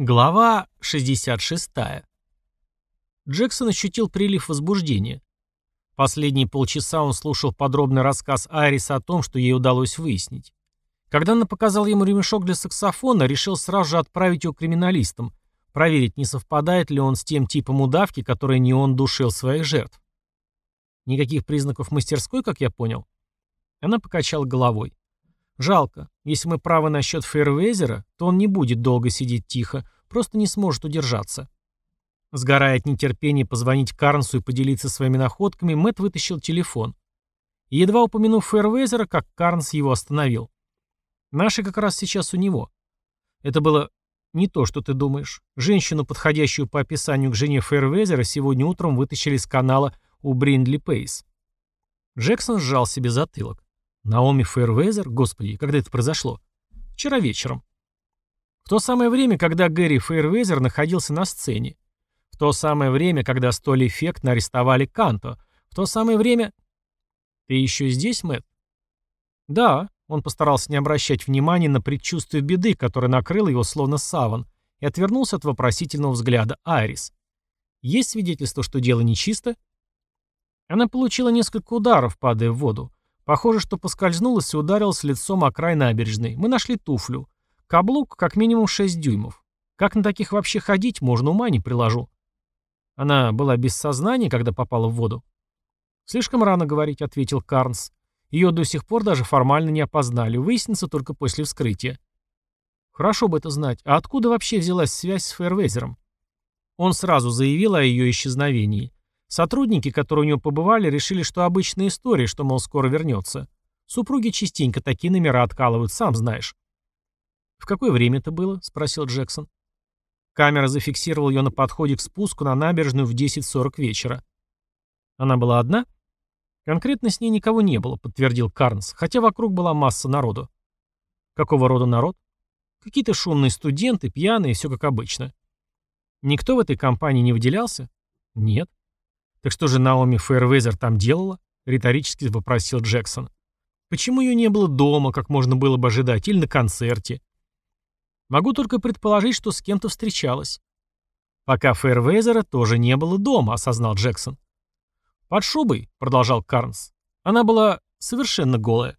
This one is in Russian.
Глава 66. Джексон ощутил прилив возбуждения. Последние полчаса он слушал подробный рассказ Айрис о том, что ей удалось выяснить. Когда она показала ему ремешок для саксофона, решил сразу же отправить его криминалистам, проверить, не совпадает ли он с тем типом удавки, который не он душил своих жертв. Никаких признаков мастерской, как я понял. Она покачала головой. Жалко. Если мы правы насчет Фейервезера, то он не будет долго сидеть тихо, просто не сможет удержаться. Сгорая от нетерпения позвонить Карнсу и поделиться своими находками, Мэтт вытащил телефон. Едва упомянув Фейервезера, как Карнс его остановил. Наши как раз сейчас у него. Это было не то, что ты думаешь. Женщину, подходящую по описанию к жене Фейервезера, сегодня утром вытащили из канала у Бриндли Пейс. Джексон сжал себе затылок. Наоми Фейервезер? Господи, когда это произошло? Вчера вечером. В то самое время, когда Гэри Фейервезер находился на сцене. В то самое время, когда столь эффектно арестовали Канто. В то самое время... Ты еще здесь, Мэтт? Да, он постарался не обращать внимания на предчувствие беды, которое накрыло его словно саван, и отвернулся от вопросительного взгляда Айрис. Есть свидетельство, что дело нечисто? Она получила несколько ударов, падая в воду. Похоже, что поскользнулась и ударилась лицом о край набережной. Мы нашли туфлю. Каблук как минимум 6 дюймов. Как на таких вообще ходить, можно ума не приложу. Она была без сознания, когда попала в воду. «Слишком рано говорить», — ответил Карнс. «Ее до сих пор даже формально не опознали. Выяснится только после вскрытия». «Хорошо бы это знать. А откуда вообще взялась связь с Фейервезером?» Он сразу заявил о ее исчезновении. Сотрудники, которые у него побывали, решили, что обычная история, что, мол, скоро вернется. Супруги частенько такие номера откалывают, сам знаешь. «В какое время это было?» — спросил Джексон. Камера зафиксировала ее на подходе к спуску на набережную в 10.40 вечера. Она была одна? Конкретно с ней никого не было, подтвердил Карнс, хотя вокруг была масса народу. Какого рода народ? Какие-то шумные студенты, пьяные, все как обычно. Никто в этой компании не выделялся? Нет. Так что же Наоми Фейервезер там делала? Риторически вопросил Джексон. Почему ее не было дома, как можно было бы ожидать, или на концерте? Могу только предположить, что с кем-то встречалась. Пока Фэрвейзера тоже не было дома, осознал Джексон. Под шубой, продолжал Карнс. Она была совершенно голая.